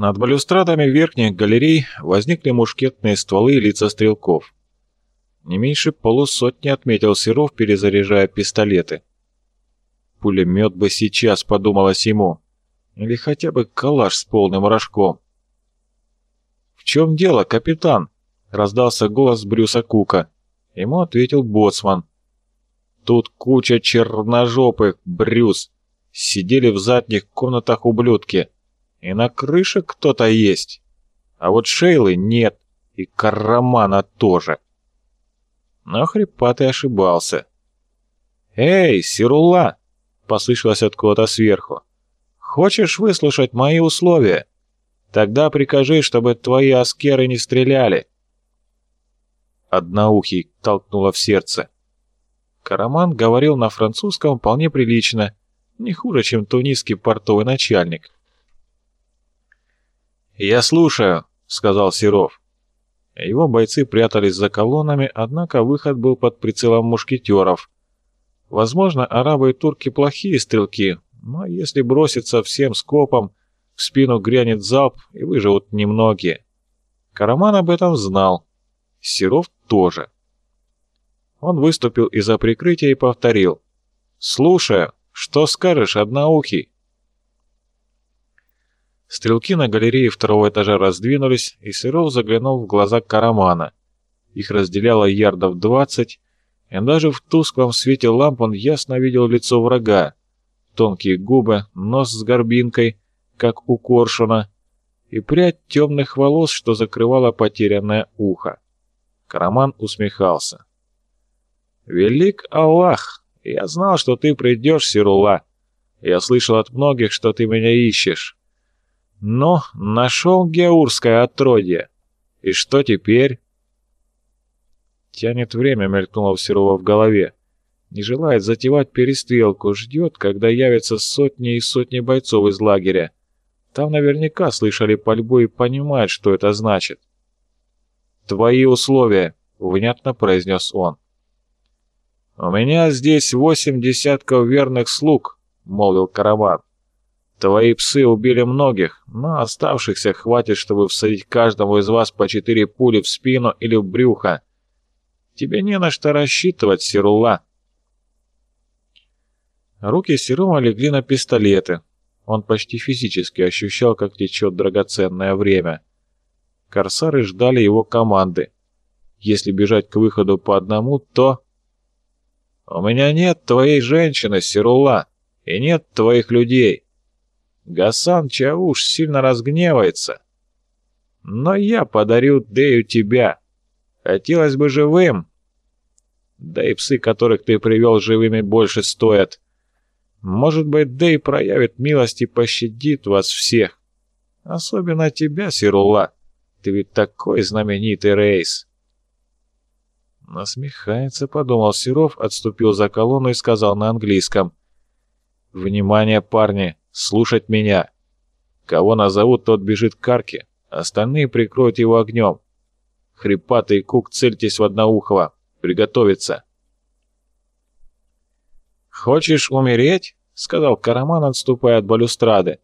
Над балюстрадами верхних галерей возникли мушкетные стволы и лица стрелков. Не меньше полусотни отметил Серов, перезаряжая пистолеты. Пулемет бы сейчас, подумалось ему. Или хотя бы калаш с полным рожком. «В чем дело, капитан?» — раздался голос Брюса Кука. Ему ответил боцман. «Тут куча черножопых, Брюс. Сидели в задних комнатах ублюдки. И на крыше кто-то есть. А вот Шейлы нет. И Карамана тоже». Но хрипатый ошибался. «Эй, Сирула!» — послышалось откуда-то сверху. «Хочешь выслушать мои условия?» Тогда прикажи, чтобы твои аскеры не стреляли. Одноухий толкнуло в сердце. Караман говорил на французском вполне прилично, не хуже, чем тунисский портовый начальник. «Я слушаю», — сказал Серов. Его бойцы прятались за колоннами, однако выход был под прицелом мушкетеров. Возможно, арабы и турки плохие стрелки, но если броситься всем скопом, в спину грянет залп, и выживут немногие. Караман об этом знал. Серов тоже. Он выступил из-за прикрытия и повторил. «Слушаю, что скажешь, одноухий?» Стрелки на галерее второго этажа раздвинулись, и Серов заглянул в глаза Карамана. Их разделяло ярдов двадцать, и даже в тусклом свете ламп он ясно видел лицо врага. Тонкие губы, нос с горбинкой, как у коршуна, и прядь темных волос, что закрывало потерянное ухо. Караман усмехался. «Велик Аллах! Я знал, что ты придешь, Сирула. Я слышал от многих, что ты меня ищешь. Но нашел геурское отродье. И что теперь?» Тянет время, мелькнуло у Серова в голове. Не желает затевать перестрелку, ждет, когда явятся сотни и сотни бойцов из лагеря. Там наверняка слышали пальбу и понимают, что это значит. «Твои условия», — внятно произнес он. «У меня здесь восемь десятков верных слуг», — молвил караван. «Твои псы убили многих, но оставшихся хватит, чтобы всадить каждому из вас по четыре пули в спину или в брюхо. Тебе не на что рассчитывать, Сирула». Руки Серума легли на пистолеты, он почти физически ощущал, как течет драгоценное время. Корсары ждали его команды. Если бежать к выходу по одному, то... «У меня нет твоей женщины, Сирула, и нет твоих людей. Гасан Чауш сильно разгневается. Но я подарю Дею тебя. Хотелось бы живым. Да и псы, которых ты привел живыми, больше стоят. Может быть, Дэй проявит милость и пощадит вас всех. Особенно тебя, Сирула. Ты ведь такой знаменитый рейс. Насмехается, подумал Серов, отступил за колонну и сказал на английском. «Внимание, парни, слушать меня. Кого назовут, тот бежит к арке, остальные прикроют его огнем. Хрипатый кук, цельтесь в одноухого. Приготовиться». «Хочешь умереть?» — сказал Караман, отступая от балюстрады.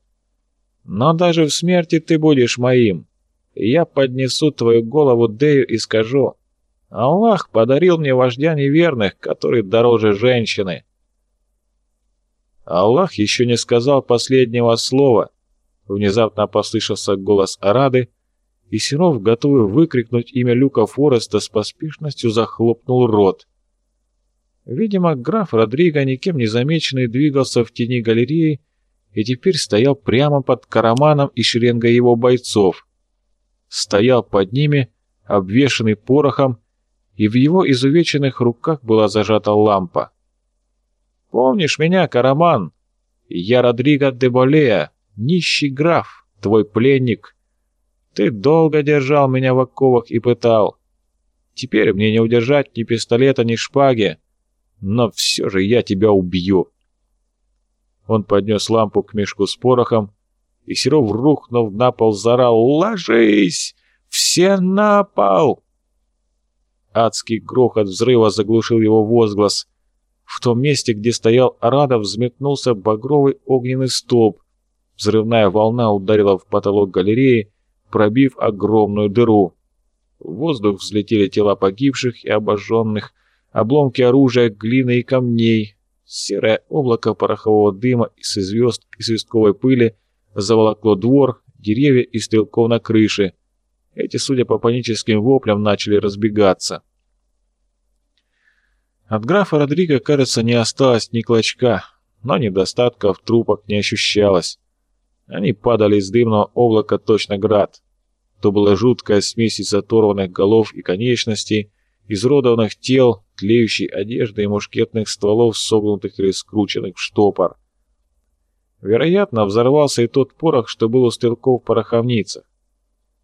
«Но даже в смерти ты будешь моим. Я поднесу твою голову Дею и скажу, Аллах подарил мне вождя неверных, который дороже женщины». Аллах еще не сказал последнего слова. Внезапно послышался голос Арады, и Синов, готовый выкрикнуть имя Люка Фореста, с поспешностью захлопнул рот. Видимо, граф Родриго, никем не замеченный, двигался в тени галереи и теперь стоял прямо под караманом и шеренгой его бойцов. Стоял под ними, обвешанный порохом, и в его изувеченных руках была зажата лампа. «Помнишь меня, Караман? Я Родриго де Болея, нищий граф, твой пленник. Ты долго держал меня в оковах и пытал. Теперь мне не удержать ни пистолета, ни шпаги но все же я тебя убью!» Он поднес лампу к мешку с порохом, и Серов, рухнув на пол, заорал «Ложись! Все на пол!» Адский грохот взрыва заглушил его возглас. В том месте, где стоял Арадов, взметнулся багровый огненный столб. Взрывная волна ударила в потолок галереи, пробив огромную дыру. В воздух взлетели тела погибших и обожженных, обломки оружия, глины и камней. Серое облако порохового дыма и звезд и свистковой пыли заволокло двор, деревья и стрелков на крыше. Эти, судя по паническим воплям, начали разбегаться. От графа Родриго, кажется, не осталось ни клочка, но недостатка в трупах не ощущалось. Они падали из дымного облака точно град. То была жуткая смесь из оторванных голов и конечностей, изродованных тел, тлеющей одежды и мушкетных стволов, согнутых или скрученных в штопор. Вероятно, взорвался и тот порох, что был у стрелков в пороховницах.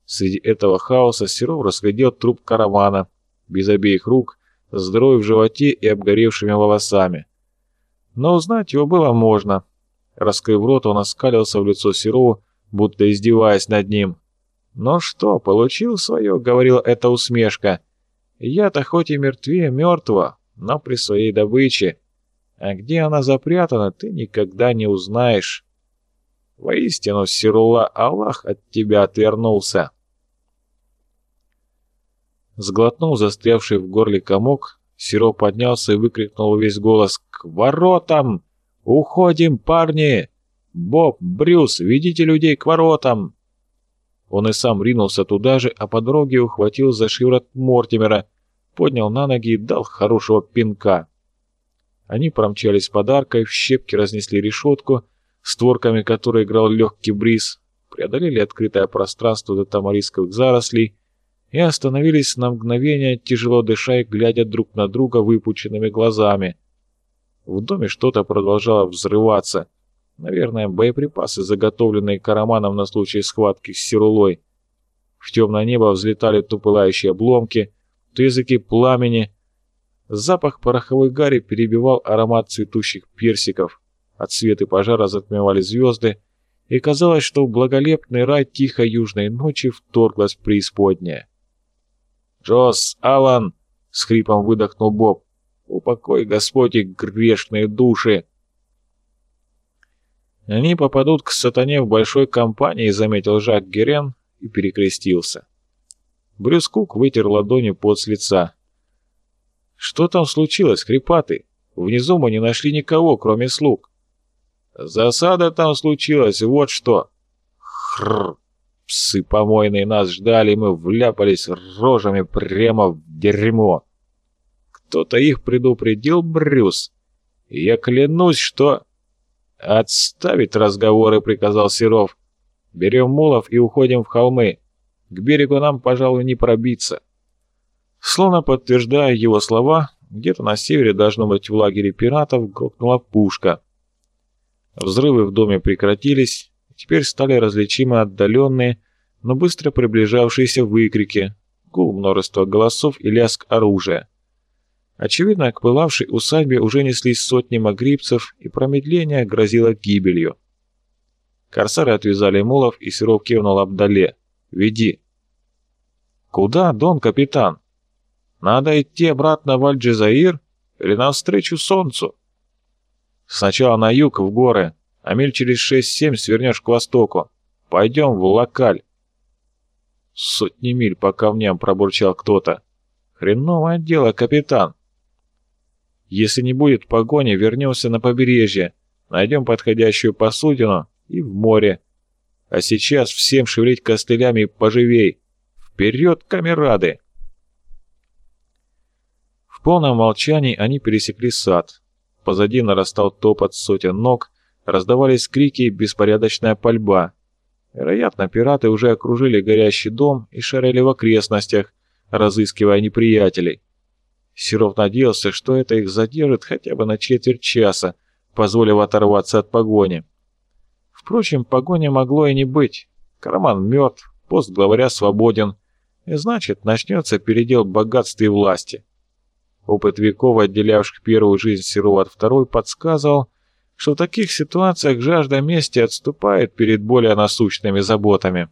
Среди этого хаоса Серов разглядел труп каравана, без обеих рук, с дырой в животе и обгоревшими волосами. Но узнать его было можно. Раскрыв рот, он оскалился в лицо Серову, будто издеваясь над ним. «Ну что, получил свое?» — говорила эта усмешка. «Я-то хоть и мертвее мертвого, но при своей добыче. А где она запрятана, ты никогда не узнаешь. Воистину, Сирула, Аллах от тебя отвернулся». Сглотнув застрявший в горле комок, Сиро поднялся и выкрикнул весь голос «К воротам! Уходим, парни! Боб, Брюс, ведите людей к воротам!» Он и сам ринулся туда же, а по дороге ухватил за шиворот Мортимера, поднял на ноги и дал хорошего пинка. Они промчались под аркой, в щепки разнесли решетку, створками которой играл легкий бриз, преодолели открытое пространство до тамарисковых зарослей и остановились на мгновение, тяжело дыша и глядя друг на друга выпученными глазами. В доме что-то продолжало взрываться — Наверное, боеприпасы, заготовленные Караманом на случай схватки с Сирулой. В темное небо взлетали то пылающие обломки, то языки пламени. Запах пороховой гари перебивал аромат цветущих персиков. От света пожара затмевали звезды, и казалось, что в благолепный рай тихой южной ночи вторглась преисподняя. «Джосс, Алан!» — с хрипом выдохнул Боб. «Упокой, Господь, их грешные души!» Они попадут к сатане в большой компании, заметил Жак Герен и перекрестился. Брюс Кук вытер ладонью пот с лица. «Что там случилось, хрипатый? Внизу мы не нашли никого, кроме слуг». «Засада там случилась, вот что!» «Хрррр! Псы помойные нас ждали, мы вляпались рожами прямо в дерьмо!» «Кто-то их предупредил, Брюс? Я клянусь, что...» «Отставить разговоры», — приказал Серов. «Берем мулов и уходим в холмы. К берегу нам, пожалуй, не пробиться». Словно подтверждая его слова, где-то на севере, должно быть, в лагере пиратов, грохнула пушка. Взрывы в доме прекратились, теперь стали различимы отдаленные, но быстро приближавшиеся выкрики, гул множества голосов и лязг оружия. Очевидно, к пылавшей усадьбе уже неслись сотни магрибцев, и промедление грозило гибелью. Корсары отвязали мулов, и Серов кивнул Абдале. «Веди». «Куда, дон капитан? Надо идти обратно в Аль-Джазаир или навстречу солнцу?» «Сначала на юг, в горы, а миль через шесть-семь свернешь к востоку. Пойдем в Локаль». «Сотни миль по камням», — пробурчал кто-то. «Хреновое дело, капитан». Если не будет погони, вернемся на побережье, найдем подходящую посудину и в море. А сейчас всем шевелить костылями поживей. Вперед, камерады! В полном молчании они пересекли сад. Позади нарастал топот сотен ног, раздавались крики и беспорядочная пальба. Вероятно, пираты уже окружили горящий дом и шарили в окрестностях, разыскивая неприятелей. Серов надеялся, что это их задержит хотя бы на четверть часа, позволив оторваться от погони. Впрочем, погони могло и не быть. Карман мертв, пост главаря свободен, и значит, начнется передел богатства и власти. Опыт веков, отделявших первую жизнь Серова от второй, подсказывал, что в таких ситуациях жажда мести отступает перед более насущными заботами.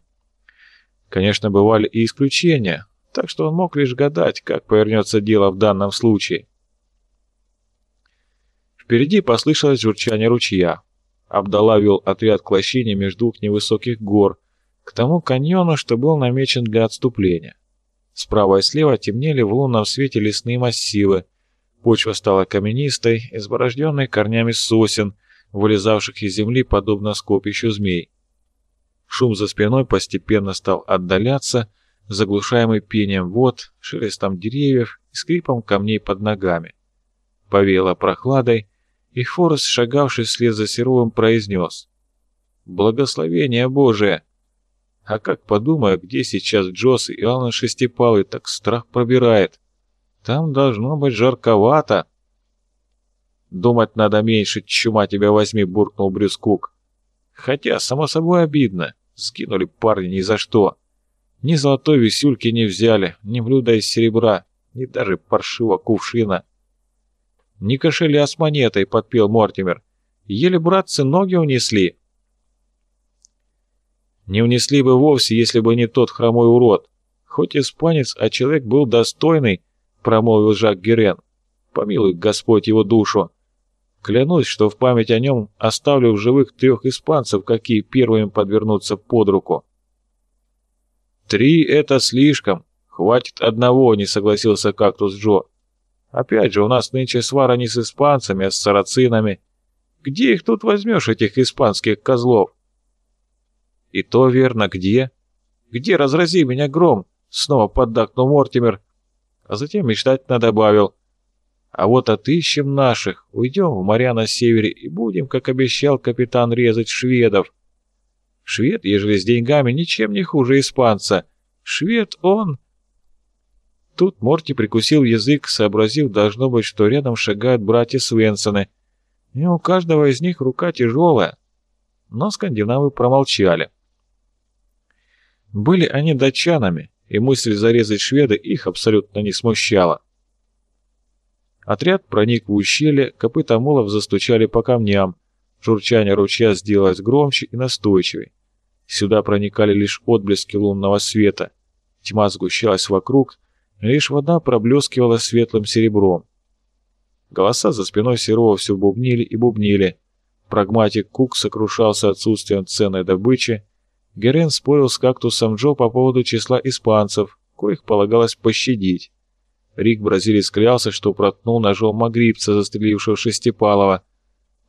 Конечно, бывали и исключения, так что он мог лишь гадать, как повернется дело в данном случае. Впереди послышалось журчание ручья. Абдалла вел отряд к лощине между двух невысоких гор, к тому каньону, что был намечен для отступления. Справа и слева темнели в лунном свете лесные массивы. Почва стала каменистой, изборожденной корнями сосен, вылезавших из земли, подобно скопищу змей. Шум за спиной постепенно стал отдаляться, заглушаемый пением вод, шелестом деревьев и скрипом камней под ногами. Повеяло прохладой, и Форест, шагавший вслед за Серовым, произнес «Благословение Божие!» А как подумаю, где сейчас Джос и Алан Шестипалый, так страх пробирает. Там должно быть жарковато. Думать надо меньше, чума тебя возьми, буркнул Брюс Кук. Хотя, само собой, обидно. Скинули парни ни за что. Ни золотой висюльки не взяли, ни блюда из серебра, ни даже паршивого кувшина. «Не кошеля с монетой», — подпел Мортимер. «Еле братцы ноги унесли». Не унесли бы вовсе, если бы не тот хромой урод. Хоть испанец, а человек был достойный, промолвил Жак Герен. Помилуй Господь его душу. Клянусь, что в память о нем оставлю в живых трех испанцев, какие первыми подвернутся под руку. Три — это слишком. Хватит одного, не согласился кактус Джо. Опять же, у нас нынче свара не с испанцами, а с сарацинами. Где их тут возьмешь, этих испанских козлов? И то верно, где? Где, разрази меня гром? Снова поддакнул Мортимер, а затем мечтательно добавил. А вот отыщем наших, уйдем в моря на севере и будем, как обещал капитан, резать шведов. Швед, ежели с деньгами, ничем не хуже испанца. Швед он... Тут Морти прикусил язык, сообразив, должно быть, что рядом шагают братья Свенсоны. И у каждого из них рука тяжелая. Но скандинавы промолчали. Были они датчанами, и мысль зарезать шведа их абсолютно не смущала. Отряд проник в ущелье, копыта мулов застучали по камням, журчание ручья сделалось громче и настойчивее. Сюда проникали лишь отблески лунного света. Тьма сгущалась вокруг, лишь вода проблескивала светлым серебром. Голоса за спиной Серова все бубнили и бубнили. Прагматик Кук сокрушался отсутствием ценной добычи, Герен спорил с кактусом Джо по поводу числа испанцев, коих полагалось пощадить. Рик Бразилец клялся, что проткнул ножом магрибца, застрелившего Шестипалова,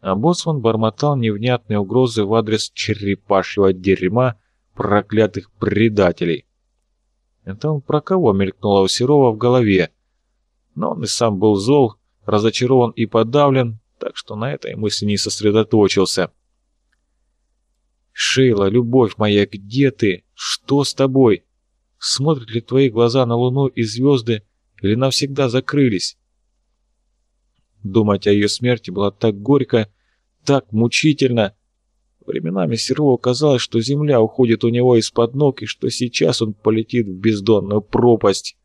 а Боцман бормотал невнятные угрозы в адрес черепашьего дерьма проклятых предателей. Это он про кого мелькнуло у Серова в голове. Но он и сам был зол, разочарован и подавлен, так что на этой мысли не сосредоточился. «Шейла, любовь моя, где ты? Что с тобой? Смотрят ли твои глаза на луну и звезды или навсегда закрылись?» Думать о ее смерти было так горько, так мучительно. Временами Серову казалось, что земля уходит у него из-под ног и что сейчас он полетит в бездонную пропасть.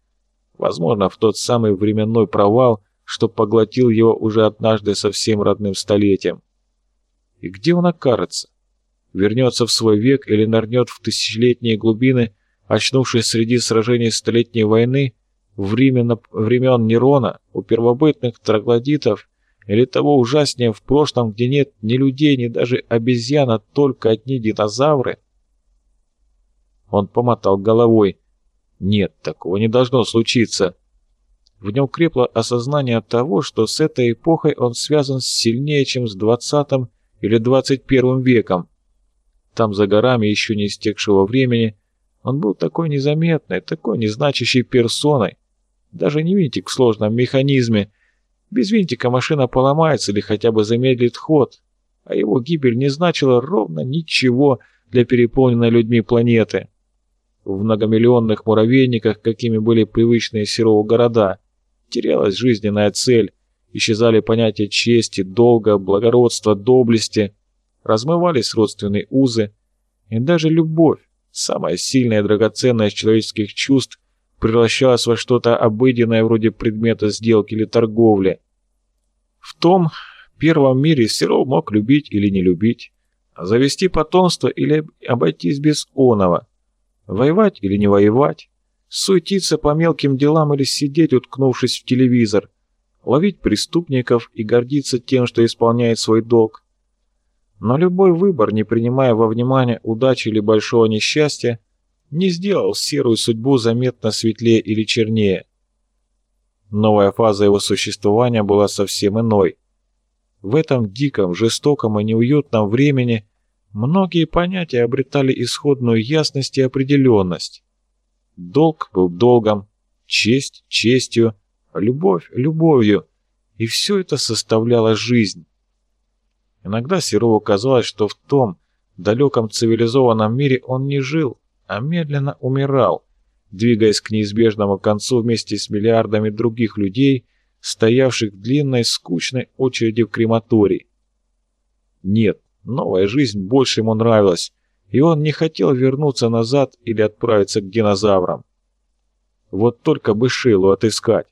Возможно, в тот самый временной провал, что поглотил его уже однажды совсем родным столетием. И где он окажется? вернется в свой век или нырнет в тысячелетние глубины, очнувшись среди сражений Столетней войны, времен, времен Нерона, у первобытных троглодитов, или того ужаснее в прошлом, где нет ни людей, ни даже обезьян, а только одни динозавры? Он помотал головой. Нет, такого не должно случиться. В нем крепло осознание того, что с этой эпохой он связан сильнее, чем с 20 или 21 веком. Там за горами еще не истекшего времени он был такой незаметной, такой незначащей персоной. Даже не винтик в сложном механизме. Без винтика машина поломается или хотя бы замедлит ход, а его гибель не значила ровно ничего для переполненной людьми планеты. В многомиллионных муравейниках, какими были привычные Серову города, терялась жизненная цель, исчезали понятия чести, долга, благородства, доблести, размывались родственные узы, и даже любовь, самая сильная и драгоценная из человеческих чувств, превращалась во что-то обыденное вроде предмета сделки или торговли. В том первом мире Серов мог любить или не любить, завести потомство или обойтись без оного, воевать или не воевать, суетиться по мелким делам или сидеть, уткнувшись в телевизор, ловить преступников и гордиться тем, что исполняет свой долг, Но любой выбор, не принимая во внимание удачи или большого несчастья, не сделал серую судьбу заметно светлее или чернее. Новая фаза его существования была совсем иной. В этом диком, жестоком и неуютном времени многие понятия обретали исходную ясность и определенность. Долг был долгом, честь – честью, любовь – любовью, и все это составляло жизнь. Иногда Серову казалось, что в том далеком цивилизованном мире он не жил, а медленно умирал, двигаясь к неизбежному концу вместе с миллиардами других людей, стоявших в длинной скучной очереди в крематорий. Нет, новая жизнь больше ему нравилась, и он не хотел вернуться назад или отправиться к динозаврам. Вот только бы Шейлу отыскать.